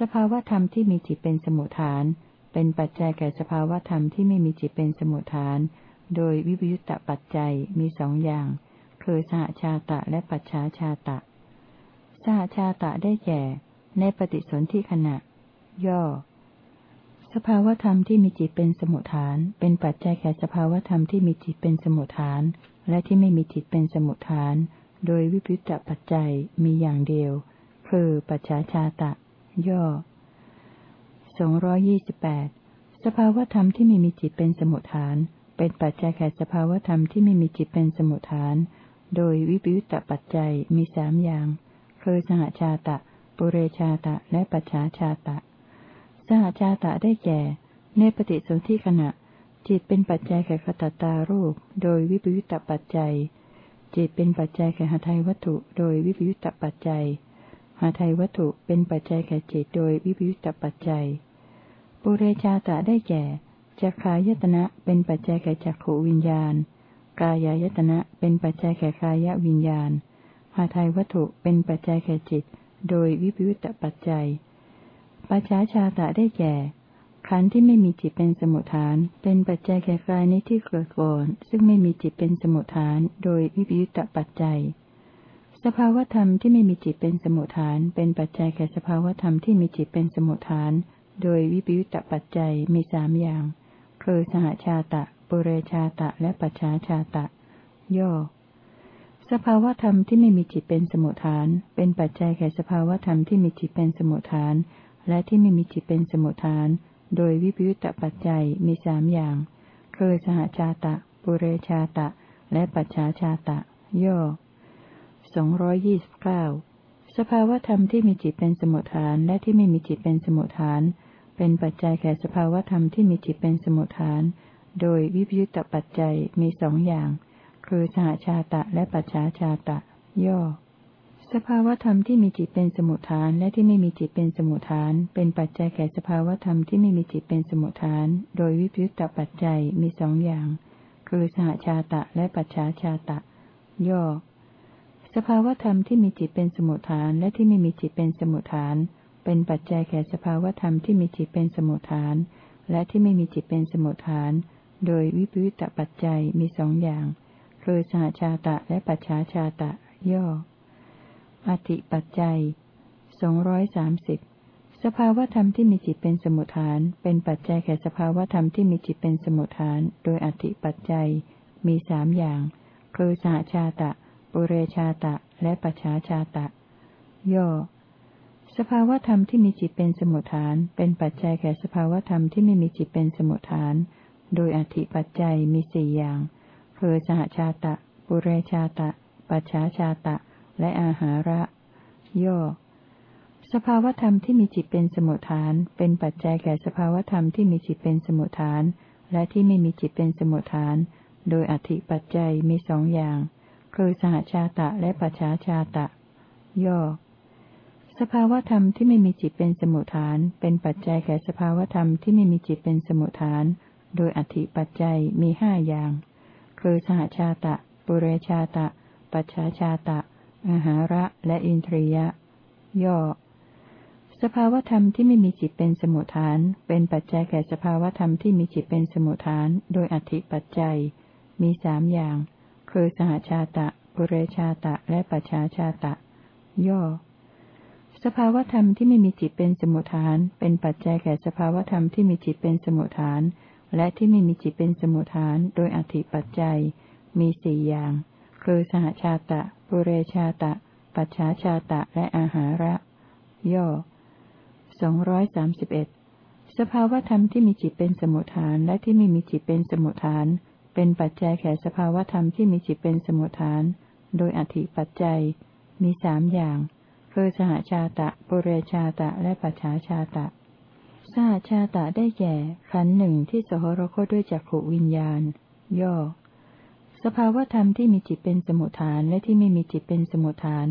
สภาวธรรมที่มีจิตเป็นสมุทฐาน เป็นปัจจัยแก่สภาวธรรมที่ไม่มีจิตเป็นสมุทฐาน โดยวิปยุตตปัจจัยมีสองอย่าง คือสหชาตะและปัจฉาชาตะ สหชาตะได้แก่ ในปฏิสนธิขณะ ย่อ ภาวธรรมที่มีจิตเป็นสมุทฐาน เป็นปัจจัยแก่สภาวธรรมที่มีจิตเป็นสมุทฐาน และที่ไม่มีจิตเป็นสมุทฐาน โดยวิปยุตตปัจจัยมีอย่างเดียว คือปัจฉาชาตะ ย่อสองร้อยี่สิบแปดสภาวธรรมที่ไม่มีจิตเป็นสมุทฐาน เป็นปัจจัยแก่สภาวธรรมที่ไม่มีจิตเป็นสมุทฐาน โดยวิปยุตตปัจจัยมีสามอย่าง คือสหชาตะ ปุเรชาตะ และปัจฉาชาตะ สหชาตะได้แก่ ในปฏิสนธิขณะ จิตเป็นปัจจัยแก่ขตตารูป โดยวิปยุตตปัจจัย จิตเป็นปัจจัยแก่หาไทยวัตถุ โดยวิปยุตตปัจจัยหาไทยวัตถุเป็นปัจจัยแก่จิตโดยวิปยุตตปัจจัย ปุเรชาตะได้แก่จักขายตนะเป็นปัจจัยแก่จักขวิญญาณ กายายตนะเป็นปัจจัยแก่กายวิญญาณหาไทยวัตถุเป็นปัจจัยแก่จิต โดยวิปยุตตปัจจัย ปัจฉาชาตะได้แก่ ขันธ์ที่ไม่มีจิตเป็นสมุทฐาน เป็นปัจจัยแก่กายในที่เกิดก่อน ซึ่งไม่มีจิตเป็นสมุทฐาน โดยวิปยุตตปัจจัย สภาวธรรมที่ไม่มีจิตเป็นสมุทฐาน เป็นปัจจัยแก่สภาวธรรมที่มีจิตเป็นสมุทฐาน โดยวิปยุตตปัจจัยมีสามอย่าง คือสหชาตะ ปุเรชาตะ และปัจฉาชาตะ ย่อสภาวธรรมที่ไม่มีจิตเป็นสมุทฐาน เป็นปัจจัยแก่สภาวธรรมที่มีจิตเป็นสมุทฐาน และที่ไม่มีจิตเป็นสมุทฐาน โดยวิปยุตตปัจจัยมีสามอย่าง คือสหชาตะ ปุเรชาตะ และปัจฉาชาตะ ย่อสองร้อยยี่สิบเก้าสภาวธรรมที่มีจิตเป็นสมุทฐานและที่ไม่มีจิตเป็นสมุทฐาน เป็นปัจจัยแก่สภาวธรรมที่มีจิตเป็นสมุทฐาน โดยวิปยุตตปัจจัยมีสองอย่าง คือสหชาตะและปัจฉาชาตะ ย่อ สภาวธรรมที่มีจิตเป็นสมุทฐานและที่ไม่มีจิตเป็นสมุทฐาน เป็นปัจจัยแก่สภาวธรรมที่ไม่มีจิตเป็นสมุทฐาน โดยวิปยุตตปัจจัยมีสองอย่าง คือสหชาตะและปัจฉาชาตะ ย่อ สภาวธรรมที่มีจิตเป็นสมุทฐานและที่ไม่มีจิตเป็นสมุทฐาน เป็นปัจจัยแก่สภาวธรรมที่มีจิตเป็นสมุทฐาน และที่ไม่มีจิตเป็นสมุทฐาน โดยวิปยุตตปัจจัยมีสองอย่าง คือสหชาตะและปัจฉาชาตะ ย่อ อธิปัจจัยสองร้อยสามสิบสภาวธรรมที่มีจิตเป็นสมุทฐาน เป็นปัจจัยแก่สภาวธรรมที่มีจิตเป็นสมุทฐาน โดยอธิปัจจัย มีสามอย่าง คือสหชาตะ ปุเรชาตะ และปัจฉาชาตะ ย่อ สภาวธรรมที่มีจิตเป็นสมุทฐาน เป็นปัจจัยแก่สภาวธรรมที่ไม่มีจิตเป็นสมุทฐาน โดยอธิปัจจัยมีสี่อย่าง คือสหชาตะ ปุเรชาตะ ปัจฉาชาตะ และอาหาระ ย่อ สภาวธรรมที่มีจิตเป็นสมุทฐาน เป็นปัจจัยแก่สภาวธรรมที่มีจิตเป็นสมุทฐาน และที่ไม่มีจิตเป็นสมุทฐาน โดยอธิปัจจัยมีสองอย่าง คือสหชาตะและปัจฉาชาตะ ย่อ สภาวธรรมที่ไม่มีจิตเป็นสมุทฐาน เป็นปัจจัยแก่สภาวธรรมที่ไม่มีจิตเป็นสมุทฐาน โดยอธิปัจจัยมีห้าอย่าง คือสหชาตะ ปุเรชาตะ ปัจฉาชาตะ อาหาระและอินทรียะ ย่อ สภาวธรรมที่ไม่มีจิตเป็นสมุทฐาน เป็นปัจจัยแก่สภาวธรรมที่มีจิตเป็นสมุทฐาน โดยอธิปัจจัย มีสามอย่าง คือสหชาตะ ปุเรชาตะ และปัจฉาชาตะ ย่อ สภาวธรรมที่ไม่มีจิตเป็นสมุทฐาน เป็นปัจจัยแก่สภาวธรรมที่มีจิตเป็นสมุทฐาน และที่ไม่มีจิตเป็นสมุทฐาน โดยอธิปัจจัย มีสี่อย่าง คือสหชาตะ ปุเรชาตะ ปัจฉาชาตะ และอาหาระ ย่อสองร้อยสามสิบเอ็ดสภาวธรรมที่มีจิตเป็นสมุทฐานและที่ไม่มีจิตเป็นสมุทฐาน เป็นปัจจัยแก่สภาวธรรมที่มีจิตเป็นสมุทฐาน โดยอธิปัจจัย มีสามอย่าง คือสหชาตะ ปุเรชาตะ และปัจฉาชาตะสหชาตะได้แก่ขันหนึ่งที่สหรคตด้วยจักขวิญญาณ ย่อ สภาวธรรมที่มีจิตเป็นสมุทฐานและที่ไม่มีจิตเป็นสมุทฐาน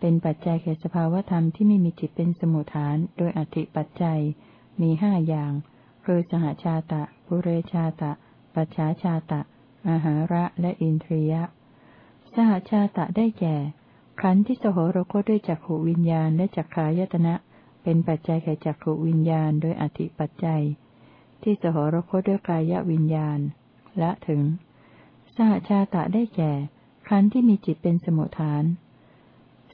เป็นปัจจัยแก่สภาวธรรมที่ไม่มีจิตเป็นสมุทฐาน โดยอธิปัจจัย มีห้าอย่าง คือสหชาตะปุเรชาตะ ปัจฉาชาตะอาหาระและอินทรียะ สหชาตะได้แก่ ขันธ์ที่สหรคตด้วยจักขวิญญาณและจักขายตนะ เป็นปัจจัยแก่จักขวิญญาณ โดยอธิปัจจัย ที่สหรคตด้วยกายวิญญาณ และถึง สหชาตะได้แก่ ขันธ์ที่มีจิตเป็นสมุทฐาน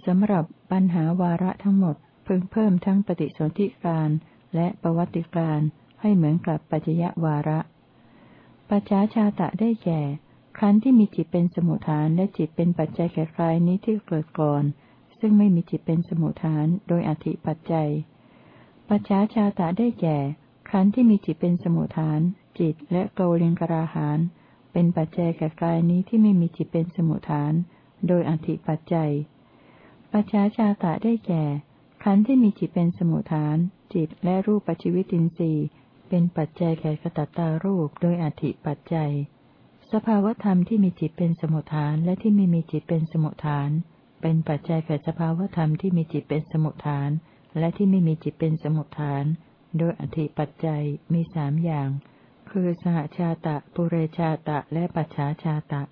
สำหรับปัญหาวาระทั้งหมดพึงเพิ่มทั้งปฏิสนธิการและประวัติการให้เหมือนกับปัจจยวาระ ปัจฉาชาตะได้แก่ ขันธ์ที่มีจิตเป็นสมุทฐานและจิตเป็นปัจจัยแก่กายนี้ที่เกิดก่อน ซึ่งไม่มีจิตเป็นสมุทฐานโดยอธิปัจจัย ปัจฉาชาตะได้แก่ ขันธ์ที่มีจิตเป็นสมุทฐาน จิตและโกลิงกราหาน เป็นปัจจัยแก่กายนี้ที่ไม่มีจิตเป็นสมุทฐาน โดยอธิปัจจัย ปัจฉาชาตะได้แก่ ขันธ์ที่มีจิตเป็นสมุทฐาน จิตและรูปปัจจิวิตินทรีย์เป็นปัจจัยแก่กตัตตารูปโดยอธิปัจจัย สภาวธรรมที่มีจิตเป็นสมุทฐานและที่ไม่มีจิตเป็นสมุทฐาน เป็นปัจจัยแก่สภาวธรรมที่มีจิตเป็นสมุทฐาน และที่ไม่มีจิตเป็นสมุทฐาน โดยอธิปัจจัยมีสามอย่าง คือสหชาตะ ปุเรชาตะ และปัจฉาชาตะ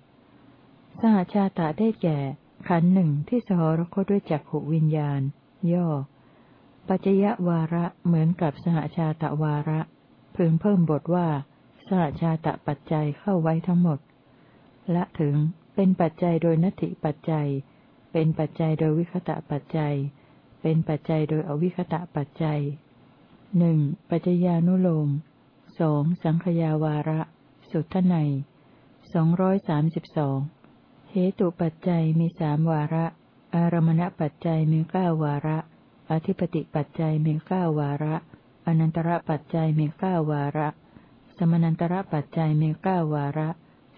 สหชาตะได้แก่ ขันหนึ่งที่สหรคตด้วยจักขวิญญาณ ย่อ ปัจจยวาระเหมือนกับสหชาตะวาระ พึงเพิ่มบทว่า สหชาตะปัจจัยเข้าไว้ทั้งหมดและถึงเป็นปัจจัยโดยนัตถิปัจจัย เป็นปัจจัยโดยวิคตะปัจจัย เป็นปัจจัยโดยอวิคตะปัจจัยหนึ่งปัจจญานุโลม สองสังขยาวาระ สุทไนสองร้อยสามสิบสองเหตุปัจจัยมีสามวาระ อารมณปัจจัยมีเก้าวาระ อธิปติปัจจัยมีเก้าวาระ อนันตระปัจจัยมีเก้าวาระ สมนันตระปัจจัยมีเก้าวาระ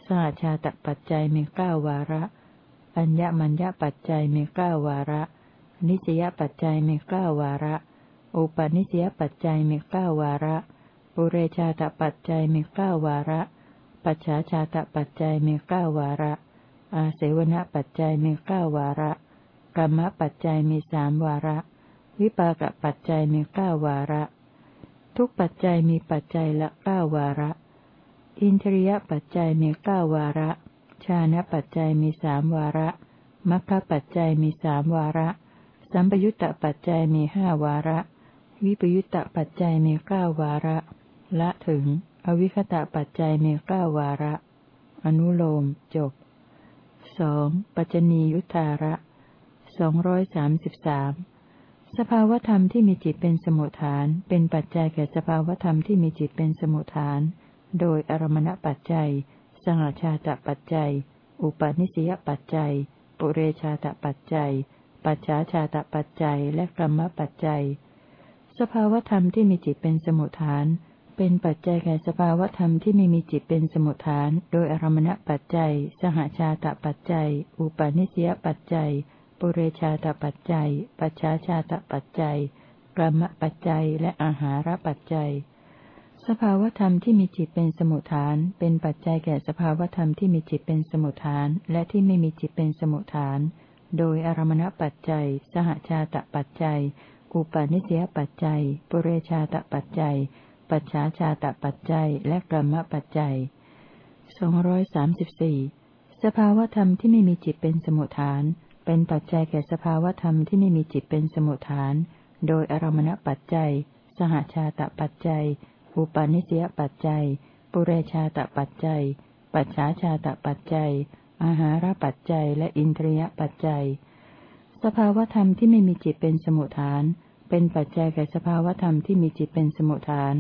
สหชาตปัจจัยมีเก้าวาระ อัญญมัญญปัจจัยมีเก้าวาระ นิสยปัจจัยมีเก้าวาระ อุปนิสยปัจจัยมีเก้าวาระ ปุเรชาตปัจจัยมีเก้าวาระ ปัจฉาชาตปัจจัยมีเก้าวาระ อาเสวนปัจจัยมีเก้าวาระกรรมปัจจัยมีสามวาระ วิปากปัจจัยมีเก้าวาระ ทุกปัจจัยมีปัจจัยละเก้าวาระ อินทรียปัจจัยมีเก้าวาระ ชานะปัจจัยมีสามวาระมัคคปัจจัยมีสามวาระ สัมปยุตตปัจจัยมีห้าวาระ วิปยุตตปัจจัยมีเก้าวาระ ละถึง อวิคตะปัจจัยมีเก้าวาระ อนุโลม จบสองปัจจนียุทธาระสองร้อยสามสิบสามสภาวธรรมที่มีจิตเป็นสมุทฐาน เป็นปัจจัยแก่สภาวธรรมที่มีจิตเป็นสมุทฐาน โดยอารมณปัจจัย สหชาตปัจจัย อุปนิสยปัจจัย ปุเรชาตปัจจัย ปัจฉาชาตปัจจัย และกรรมปัจจัย สภาวธรรมที่มีจิตเป็นสมุทฐาน เป็นปัจจัยแก่สภาวธรรมที่ไม่มีจิตเป็นสมุทฐาน โดยอารมณปัจจัย สหชาตปัจจัย อุปนิสยปัจจัย ปุเรชาตปัจจัย ปัจฉาชาตปัจจัยกรรมปัจจัย และอาหารปัจจัย สภาวธรรมที่มีจิตเป็นสมุทฐาน เป็นปัจจัยแก่สภาวธรรมที่มีจิตเป็นสมุทฐาน และที่ไม่มีจิตเป็นสมุทฐาน โดยอารมณปัจจัย สหชาตปัจจัย อุปาณิสยปัจจัย ปุเรชาตปัจจัย ปัจฉาชาตปัจจัยและกรรมปัจจัยสองร้อยสามสิบสี่สภาวธรรมที่ไม่มีจิตเป็นสมุทฐาน เป็นปัจจัยแก่สภาวธรรมที่ไม่มีจิตเป็นสมุทฐาน โดยอารมณปัจจัย สหชาตปัจจัย อุปาณิสยปัจจัย ปุเรชาตปัจจัย ปัจฉาชาตปัจจัย อาหารปัจจัย และอินทรียปัจจัย สภาวธรรมที่ไม่มีจิตเป็นสมุทฐาน เป็นปัจจัยแก่สภาวธรรมที่มีจิตเป็นสมุทฐาน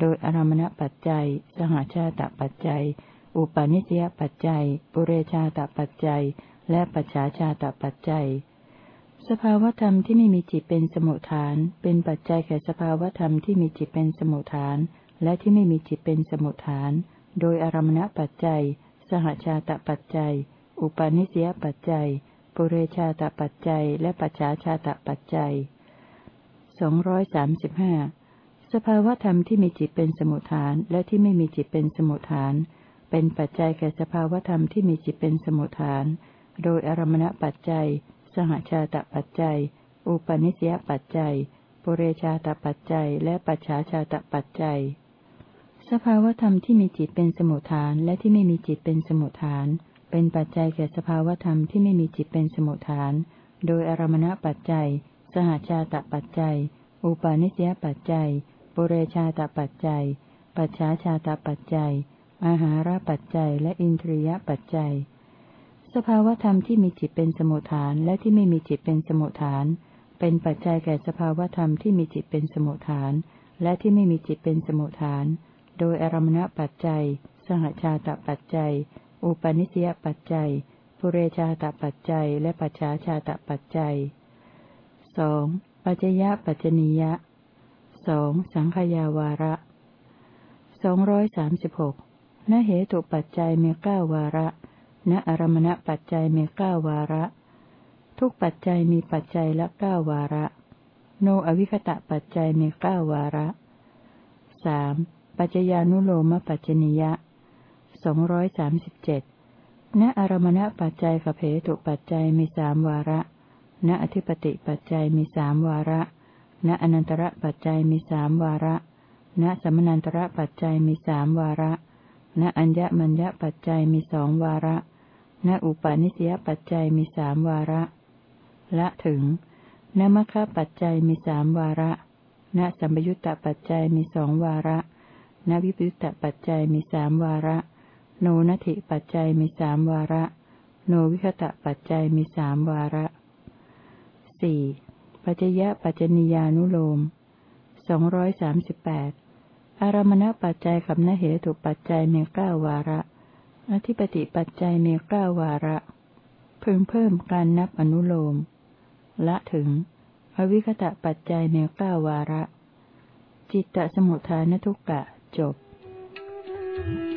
โดยอารมณปัจจัย สหชาตปัจจัย อุปาณิสยปัจจัย ปุเรชาตปัจจัย และปัจฉาชาตปัจจัย สภาวธรรมที่ไม่มีจิตเป็นสมุทฐาน เป็นปัจจัยแก่สภาวธรรมที่มีจิตเป็นสมุทฐาน และที่ไม่มีจิตเป็นสมุทฐาน โดยอารมณปัจจัย สหชาตปัจจัย อุปาณิสยปัจจัย ปุเรชาตปัจจัย และปัจฉาชาตปัจจัย สองร้อยสามสิบห้าสภาวธรรมที่มีจิตเป็นสมุทฐาน และที่ไม่มีจิตเป็นสมุทฐาน เป็นปัจจัยแก่สภาวธรรมที่มีจิตเป็นสมุทฐาน โดยอารมณปัจจัย สหชาตปัจจัย อุปนิสยปัจจัยปุเรชาตปัจจัย และปัจฉาชาตปัจจัย สภาวธรรมที่มีจิตเป็นสมุทฐาน และที่ไม่มีจิตเป็นสมุทฐาน เป็นปัจจัยแก่สภาวธรรมที่ไม่มีจิตเป็นสมุทฐาน โดยอารมณปัจจัย สหชาตปัจจัย อุปาณิสยปัจจัย ปุเรชาตปัจจัย ปัจฉาชาตปัจจัย อาหารปัจจัย และอินทรียปัจจัย สภาวธรรมที่มีจิตเป็นสมุทฐานและที่ไม่มีจิตเป็นสมุทฐาน เป็นปัจจัยแก่สภาวธรรมที่มีจิตเป็นสมุทฐาน และที่ไม่มีจิตเป็นสมุทฐาน โดยอารมณปัจจัย สหชาตปัจจัย อุปนิสยปัจจัย ปุเรชาตปัจจัย และปัจฉาชาตปัจจัย สองปัจจยปัจจนียะสองสังขยาวาระสองร้อยสามสิบหกนเหตุปัจจัยมีเก้าวาระณอารมณปัจจัยมีเก้าวาระ ทุกปัจจัยมีปัจจัยละเก้าวาระ โนอวิคตะปัจจัยมีเก้าวาระสามปัจจญานุโลมปัจจนิยะสองร้อยสามสิบเจ็ดณอารมณปัจจัยขเพตุปัจจัยมีสามวาระ ณอธิปติปัจจัยมีสามวาระ ณอนันตระปัจจัยมีสามวาระ ณสมนันตระปัจจัยมีสามวาระ ณอัญญมัญญปัจจัยมีสองวาระ ณอุปาณิสยปัจจัยมีสามวาระ ละถึงณมคปัจจัยมีสามวาระ ณสัมยุตตปัจจัยมีสองวาระ ณวิปยุตตปัจจัยมีสามวาระ โนนัติปัจจัยมีสามวาระ โนวิคตะปัจจัยมีสามวาระ สี่ปัจยะปัจจนิยานุโลมสองร้อยสามสิบแปดอารมณปัจจัยกับนเหตุปัจจัยมีเก้าวาระ อธิปติปัจจัยมีเก้าวาระเพิ่มเพิ่มการนับอนุโลม ละถึง อวิคตะปัจจัยมีเก้าวาระ จิตตสมุทฐานทุกกะจบ Thank you.